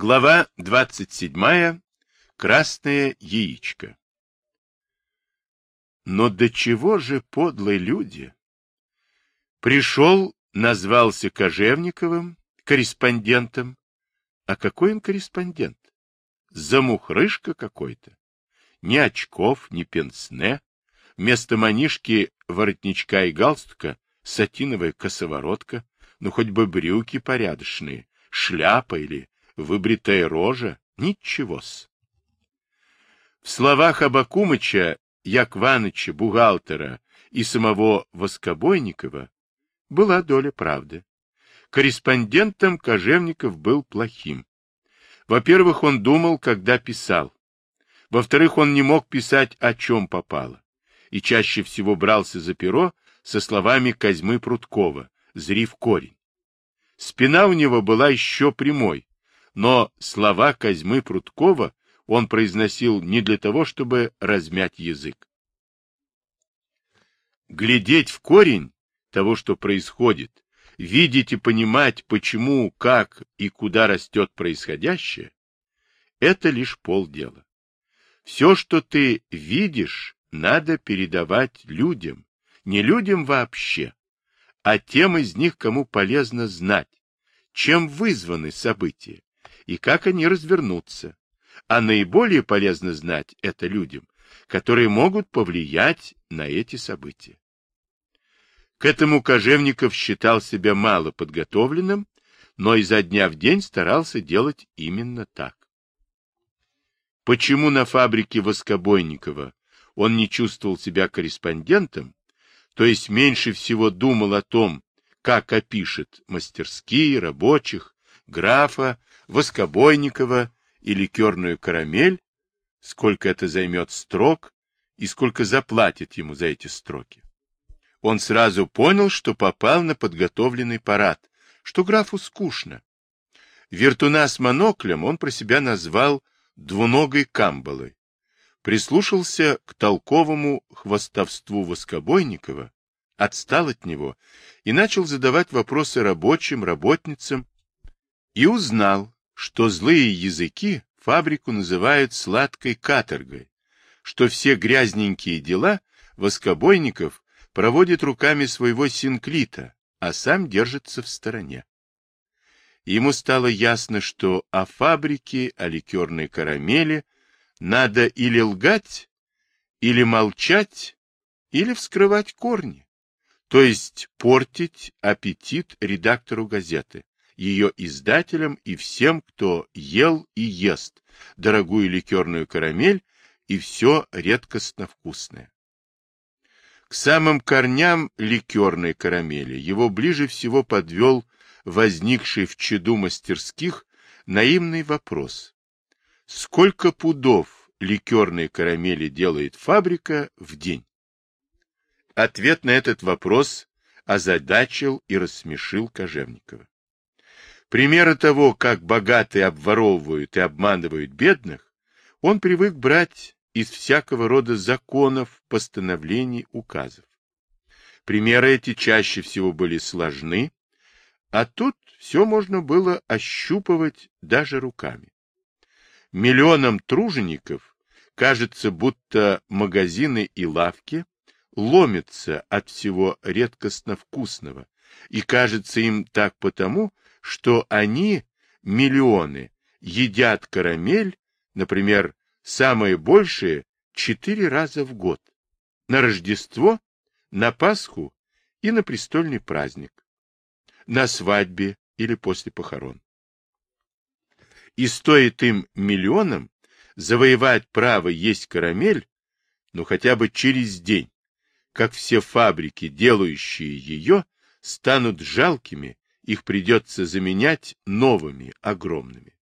Глава 27. Красное яичко. Но до чего же подлые люди? Пришел, назвался Кожевниковым, корреспондентом. А какой он корреспондент? Замухрышка какой-то. Ни очков, ни пенсне. Вместо манишки, воротничка и галстука сатиновая косоворотка, ну хоть бы брюки порядочные, шляпа или выбритая рожа — ничего-с. В словах Абакумыча, Якваныча, бухгалтера и самого Воскобойникова была доля правды. Корреспондентом Кожевников был плохим. Во-первых, он думал, когда писал. Во-вторых, он не мог писать, о чем попало. И чаще всего брался за перо со словами Козьмы Прудкова «Зри корень». Спина у него была еще прямой, но слова Козьмы Прудкова он произносил не для того, чтобы размять язык. Глядеть в корень того, что происходит, видеть и понимать, почему, как и куда растет происходящее, это лишь полдела. Все, что ты видишь, надо передавать людям, не людям вообще, а тем из них, кому полезно знать, чем вызваны события, и как они развернутся. А наиболее полезно знать это людям, которые могут повлиять на эти события. К этому Кожевников считал себя мало подготовленным, но изо дня в день старался делать именно так. Почему на фабрике Воскобойникова он не чувствовал себя корреспондентом, то есть меньше всего думал о том, как опишет мастерские, рабочих, графа, Воскобойникова и ликерную карамель, сколько это займет строк и сколько заплатят ему за эти строки. Он сразу понял, что попал на подготовленный парад, что графу скучно. Вертуна с моноклем он про себя назвал двуногой камбалой. Прислушался к толковому хвостовству Воскобойникова, отстал от него и начал задавать вопросы рабочим, работницам, и узнал, что злые языки фабрику называют сладкой каторгой, что все грязненькие дела воскобойников проводит руками своего синклита, а сам держится в стороне. Ему стало ясно, что о фабрике, о ликерной карамели надо или лгать, или молчать, или вскрывать корни, то есть портить аппетит редактору газеты, ее издателям и всем, кто ел и ест дорогую ликерную карамель и все редкостно вкусное. К самым корням ликерной карамели его ближе всего подвел возникший в чаду мастерских наивный вопрос. Сколько пудов ликерной карамели делает фабрика в день? Ответ на этот вопрос озадачил и рассмешил Кожевникова. Примеры того, как богатые обворовывают и обманывают бедных, он привык брать из всякого рода законов, постановлений, указов. Примеры эти чаще всего были сложны, а тут все можно было ощупывать даже руками. Миллионам тружеников кажется, будто магазины и лавки ломятся от всего редкостно вкусного, и кажется им так потому, что они, миллионы, едят карамель, например, самое большее, четыре раза в год. На Рождество, на Пасху и на престольный праздник. На свадьбе или после похорон. И стоит им миллионам завоевать право есть карамель, ну хотя бы через день, как все фабрики, делающие ее, станут жалкими их придется заменять новыми, огромными.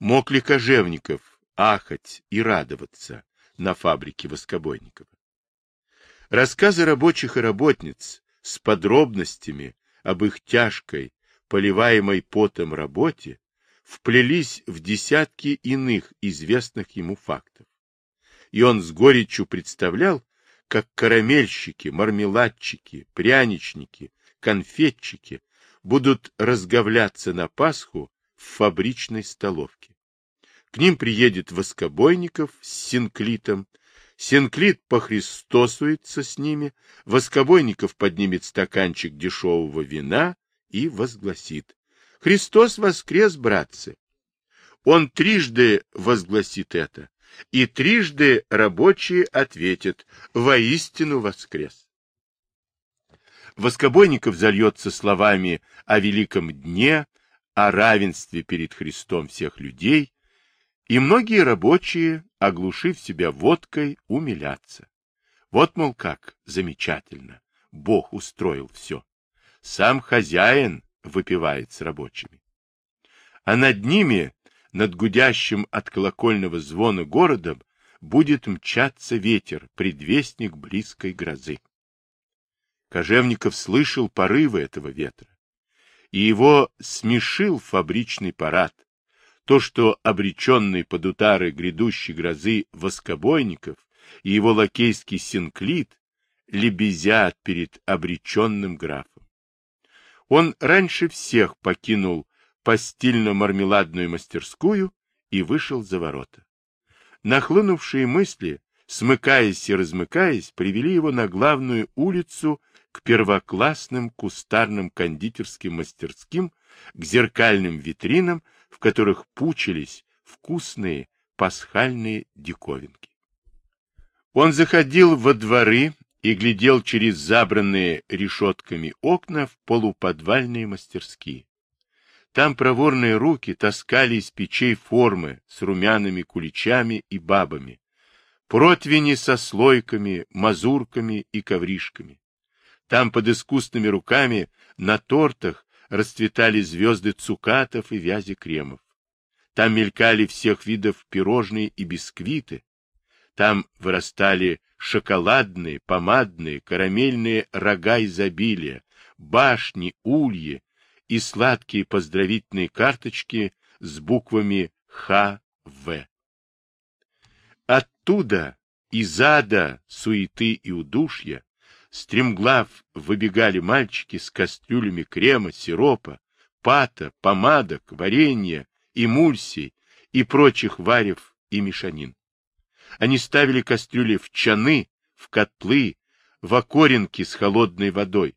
Мог ли Кожевников ахать и радоваться на фабрике Воскобойникова? Рассказы рабочих и работниц с подробностями об их тяжкой, поливаемой потом работе вплелись в десятки иных известных ему фактов. И он с горечью представлял, как карамельщики, мармеладчики, пряничники, конфетчики будут разговляться на Пасху в фабричной столовке. К ним приедет Воскобойников с Синклитом. Синклит похристосуется с ними, Воскобойников поднимет стаканчик дешевого вина и возгласит. Христос воскрес, братцы! Он трижды возгласит это, и трижды рабочие ответят «Воистину воскрес». Воскобойников зальется словами о великом дне, о равенстве перед Христом всех людей, и многие рабочие, оглушив себя водкой, умилятся. Вот, мол, как замечательно, Бог устроил все. Сам хозяин выпивает с рабочими. А над ними, над гудящим от колокольного звона городом, будет мчаться ветер, предвестник близкой грозы. Кожевников слышал порывы этого ветра, и его смешил фабричный парад, то, что обреченный под удары грядущей грозы воскобойников и его лакейский синклит лебезят перед обреченным графом. Он раньше всех покинул постельно-мармеладную мастерскую и вышел за ворота. Нахлынувшие мысли, смыкаясь и размыкаясь, привели его на главную улицу к первоклассным кустарным кондитерским мастерским, к зеркальным витринам, в которых пучились вкусные пасхальные диковинки. Он заходил во дворы и глядел через забранные решетками окна в полуподвальные мастерские. Там проворные руки таскали из печей формы с румяными куличами и бабами, противни со слойками, мазурками и ковришками. Там под искусными руками на тортах расцветали звезды цукатов и вязи кремов. Там мелькали всех видов пирожные и бисквиты. Там вырастали шоколадные, помадные, карамельные рога изобилия, башни, ульи и сладкие поздравительные карточки с буквами Х, В. Оттуда, из ада, суеты и удушья, стремглав выбегали мальчики с кастрюлями крема, сиропа, пата, помадок, варенья, эмульсий и прочих варев и мешанин. Они ставили кастрюли в чаны, в котлы, в окоренки с холодной водой,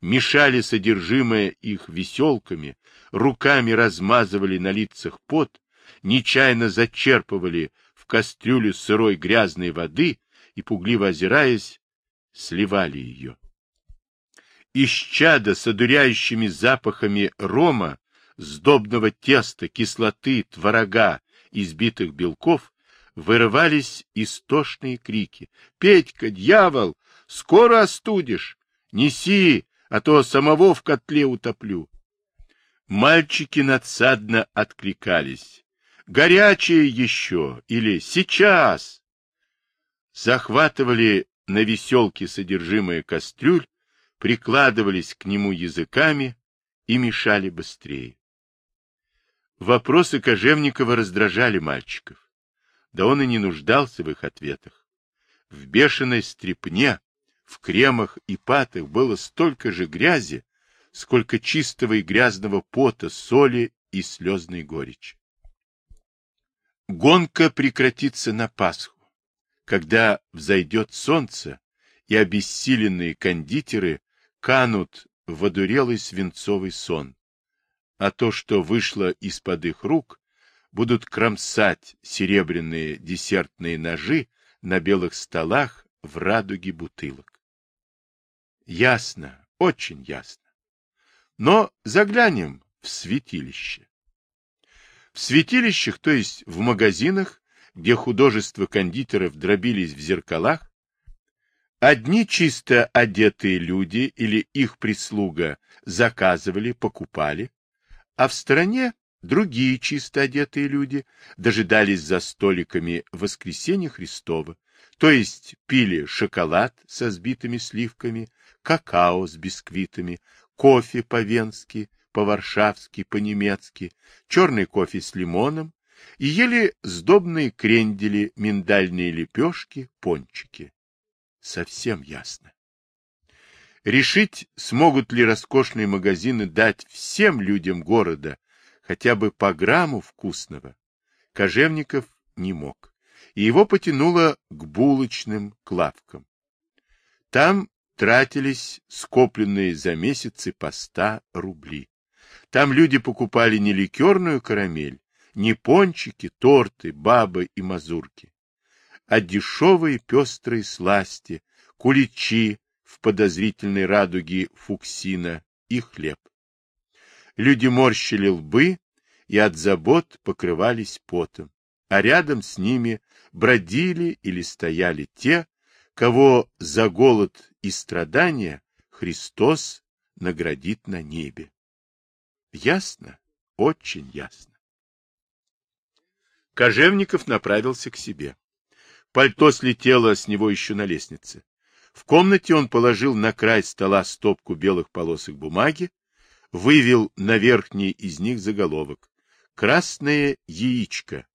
мешали содержимое их веселками, руками размазывали на лицах пот, нечаянно зачерпывали в кастрюлю сырой грязной воды и, пугливо озираясь, сливали ее. Из чада с одуряющими запахами рома, сдобного теста, кислоты, творога, избитых белков, вырывались истошные крики. — Петька, дьявол, скоро остудишь! Неси, а то самого в котле утоплю. Мальчики надсадно откликались. «Горячее еще!» или «Сейчас!» Захватывали на веселке содержимое кастрюль, прикладывались к нему языками и мешали быстрее. Вопросы Кожевникова раздражали мальчиков. Да он и не нуждался в их ответах. В бешеной стрепне, в кремах и патах было столько же грязи, сколько чистого и грязного пота, соли и слезной горечи. Гонка прекратится на Пасху когда взойдет солнце, и обессиленные кондитеры канут в одурелый свинцовый сон, а то, что вышло из-под их рук, будут кромсать серебряные десертные ножи на белых столах в радуге бутылок. Ясно, очень ясно. Но заглянем в святилище. В святилищах, то есть в магазинах, где художества кондитеров дробились в зеркалах, одни чисто одетые люди или их прислуга заказывали, покупали, а в стороне другие чисто одетые люди дожидались за столиками воскресенья Христова, то есть пили шоколад со сбитыми сливками, какао с бисквитами, кофе по-венски, по-варшавски, по-немецки, черный кофе с лимоном, и ели сдобные крендели, миндальные лепешки, пончики. Совсем ясно. Решить, смогут ли роскошные магазины дать всем людям города хотя бы по грамму вкусного, Кожевников не мог, и его потянуло к булочным к лавкам. Там тратились скопленные за месяцы по ста рубли. Там люди покупали не ликерную карамель, не пончики, торты, бабы и мазурки, а дешевые пестрые сласти, куличи в подозрительной радуге фуксина и хлеб. Люди морщили лбы и от забот покрывались потом, а рядом с ними бродили или стояли те, кого за голод и страдания Христос наградит на небе. Ясно? Очень ясно. Кожевников направился к себе. Пальто слетело с него еще на лестнице. В комнате он положил на край стола стопку белых полосок бумаги, вывел на верхний из них заголовок «Красное яичко»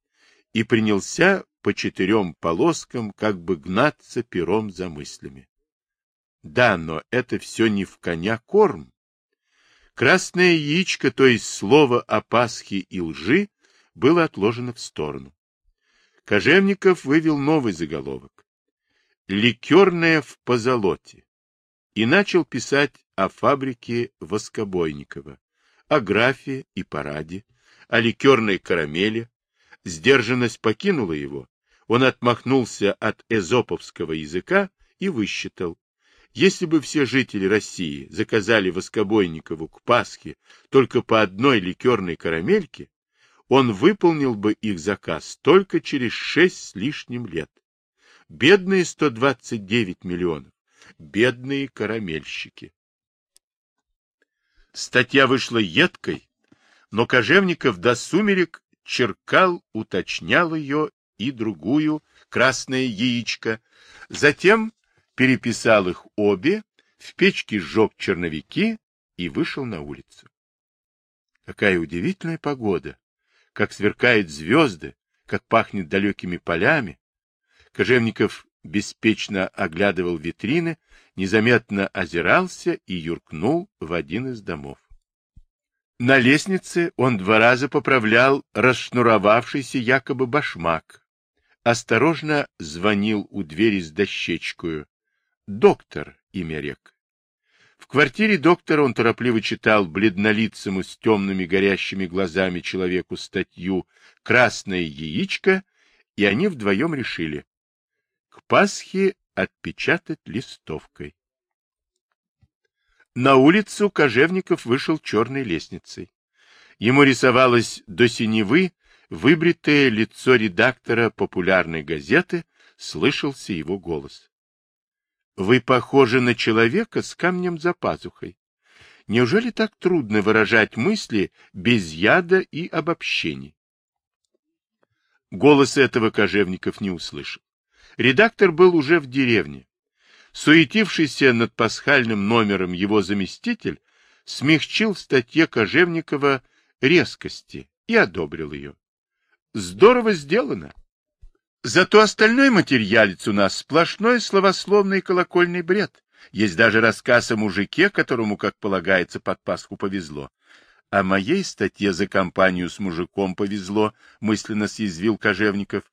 и принялся по четырем полоскам как бы гнаться пером за мыслями. Да, но это все не в коня корм. Красное яичко, то есть слово о Пасхе и лжи, было отложено в сторону. Кожевников вывел новый заголовок. «Ликерное в позолоте» и начал писать о фабрике Воскобойникова, о графе и параде, о ликерной карамели. Сдержанность покинула его, он отмахнулся от эзоповского языка и высчитал. Если бы все жители России заказали Воскобойникову к Пасхе только по одной ликерной карамельке, он выполнил бы их заказ только через шесть с лишним лет. Бедные 129 миллионов, бедные карамельщики. Статья вышла едкой, но Кожевников до сумерек черкал, уточнял ее и другую, красное яичко, затем переписал их обе, в печке сжег черновики и вышел на улицу. Какая удивительная погода! Как сверкают звезды, как пахнет далекими полями. Кожевников беспечно оглядывал витрины, незаметно озирался и юркнул в один из домов. На лестнице он два раза поправлял расшнуровавшийся якобы башмак. Осторожно звонил у двери с дощечкою. Доктор, имя рек. В квартире доктора он торопливо читал бледнолицему с темными горящими глазами человеку статью «Красное яичко», и они вдвоем решили к Пасхе отпечатать листовкой. На улицу Кожевников вышел черной лестницей. Ему рисовалось до синевы выбритое лицо редактора популярной газеты, слышался его голос. — Вы похожи на человека с камнем за пазухой. Неужели так трудно выражать мысли без яда и обобщений? Голос этого Кожевников не услышал. Редактор был уже в деревне. Суетившийся над пасхальным номером его заместитель смягчил в статье Кожевникова резкости и одобрил ее. Здорово сделано. Зато остальной материалец у нас сплошной словословный колокольный бред. Есть даже рассказ о мужике, которому, как полагается, под Пасху повезло. А моей статье за компанию с мужиком повезло, мысленно съязвил Кожевников.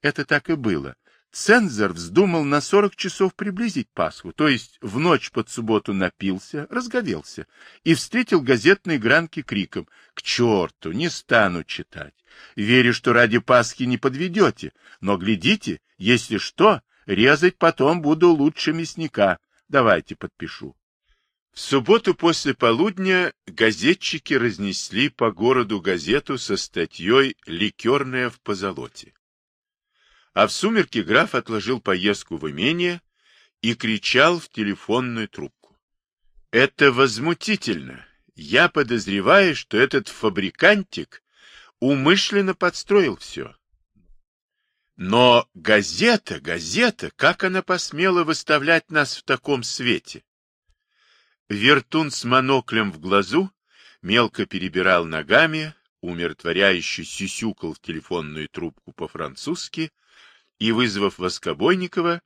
Это так и было. Цензор вздумал на 40 часов приблизить Пасху, то есть в ночь под субботу напился, разговелся и встретил газетные гранки криком «К черту, не стану читать! Верю, что ради Пасхи не подведете, но глядите, если что, резать потом буду лучше мясника. Давайте подпишу». В субботу после полудня газетчики разнесли по городу газету со статьей «Ликерная в позолоте». А в сумерки граф отложил поездку в имение и кричал в телефонную трубку. Это возмутительно. Я подозреваю, что этот фабрикантик умышленно подстроил все. Но газета, газета, как она посмела выставлять нас в таком свете? Вертун с моноклем в глазу мелко перебирал ногами, умиротворяюще сюсюкал в телефонную трубку по-французски, и, вызвав Воскобойникова,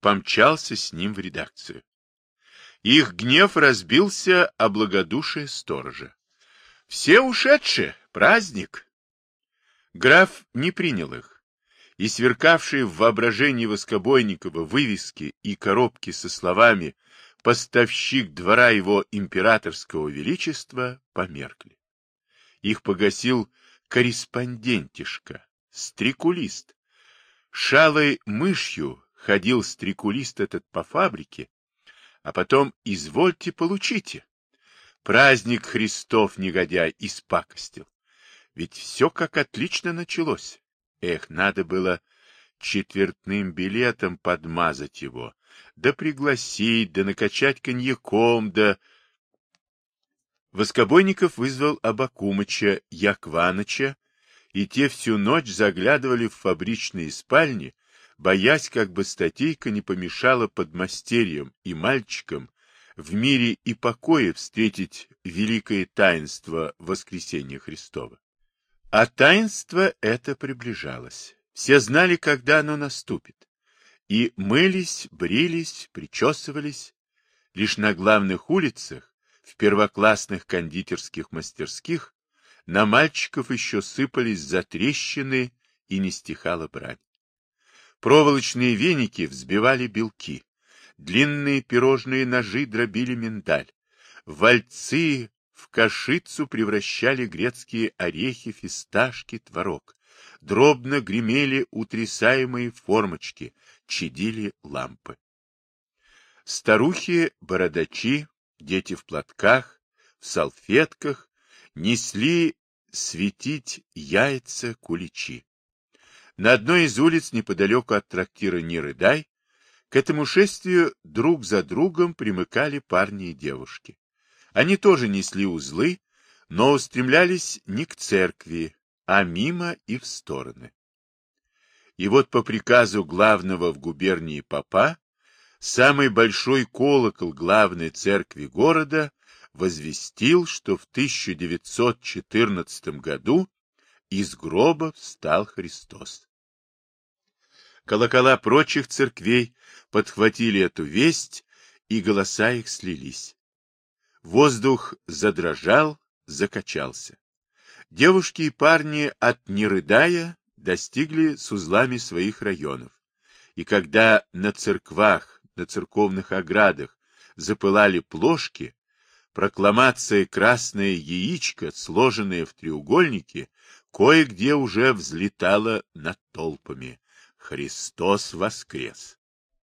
помчался с ним в редакцию. Их гнев разбился о благодушие сторожа. — Все ушедшие, Праздник? Граф не принял их, и сверкавшие в воображении Воскобойникова вывески и коробки со словами «Поставщик двора его императорского величества» померкли. Их погасил корреспондентишка, стрекулист. Шалой мышью ходил стрекулист этот по фабрике, а потом «извольте, получите». Праздник Христов, негодяй, испакостил. Ведь все как отлично началось. Эх, надо было четвертным билетом подмазать его, да пригласить, да накачать коньяком, да... Воскобойников вызвал Абакумыча, Якваныча, и те всю ночь заглядывали в фабричные спальни, боясь, как бы статейка не помешала подмастерьям и мальчикам в мире и покое встретить великое таинство воскресения Христова. А таинство это приближалось. Все знали, когда оно наступит. И мылись, брились, причесывались. Лишь на главных улицах, в первоклассных кондитерских мастерских, на мальчиков еще сыпались затрещины и не стихала брань. Проволочные веники взбивали белки, длинные пирожные ножи дробили миндаль, вальцы в кашицу превращали грецкие орехи, фисташки, творог. Дробно гремели утрясаемые формочки, чадили лампы. Старухи, бородачи, дети в платках, в салфетках несли светить яйца куличи. На одной из улиц неподалеку от трактира «Не рыдай» к этому шествию друг за другом примыкали парни и девушки. Они тоже несли узлы, но устремлялись не к церкви, а мимо и в стороны. И вот по приказу главного в губернии папа, самый большой колокол главной церкви города возвестил, что в 1914 году из гроба встал Христос. Колокола прочих церквей подхватили эту весть, и голоса их слились. Воздух задрожал, закачался. Девушки и парни, от не рыдая, достигли с узлами своих районов. И когда на церквах, на церковных оградах запылали плошки, прокламация «Красное яичко», сложенное в треугольнике, кое-где уже взлетала над толпами. Христос воскрес!